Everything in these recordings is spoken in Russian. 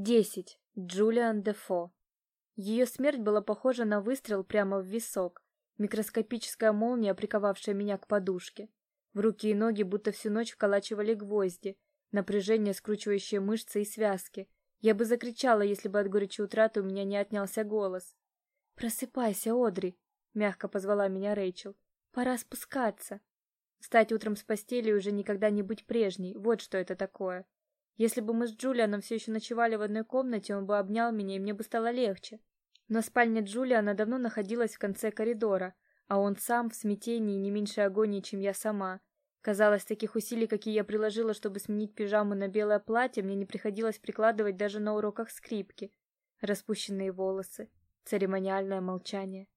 10. Джулиан Дефо. Ее смерть была похожа на выстрел прямо в висок. Микроскопическая молния, приковавшая меня к подушке. В руки и ноги будто всю ночь вколачивали гвозди, напряжение, скручивающее мышцы и связки. Я бы закричала, если бы от горечи утраты у меня не отнялся голос. «Просыпайся, Одри!» — мягко позвала меня Рэйчел. «Пора спускаться!» Встать утром с постели уже никогда не быть прежней — вот что это такое. Если бы мы с Джулианом все еще ночевали в одной комнате, он бы обнял меня, и мне бы стало легче. Но спальня Джулиана давно находилась в конце коридора, а он сам в смятении не меньшей агонии, чем я сама. Казалось, таких усилий, какие я приложила, чтобы сменить пижаму на белое платье, мне не приходилось прикладывать даже на уроках скрипки. Распущенные волосы, церемониальное молчание.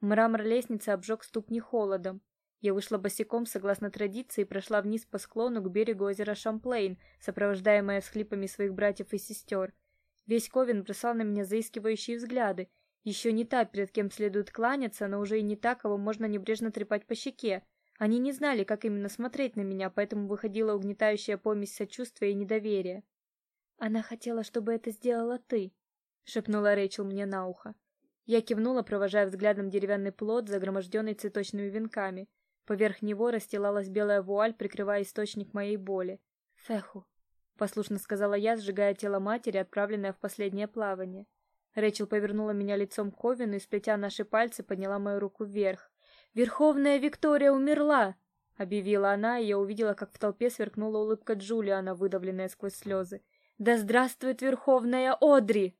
Мрамор лестницы обжег ступни холодом. Я вышла босиком согласно традиции прошла вниз по склону к берегу озера Шамплейн, сопровождаемая всхлипами своих братьев и сестер. Весь Ковен бросал на меня заискивающие взгляды. Еще не та, перед кем следует кланяться, но уже и не та, кого можно небрежно трепать по щеке. Они не знали, как именно смотреть на меня, поэтому выходила угнетающая помесь сочувствия и недоверия. «Она хотела, чтобы это сделала ты», — шепнула Рэйчел мне на ухо. Я кивнула, провожая взглядом деревянный плод, загроможденный цветочными венками. Поверх него расстилалась белая вуаль, прикрывая источник моей боли. «Феху», — послушно сказала я, сжигая тело матери, отправленное в последнее плавание. Рэчел повернула меня лицом к Ковину и, сплетя наши пальцы, подняла мою руку вверх. «Верховная Виктория умерла!» — объявила она, и я увидела, как в толпе сверкнула улыбка Джулиана, выдавленная сквозь слезы. «Да здравствует Верховная Одри!»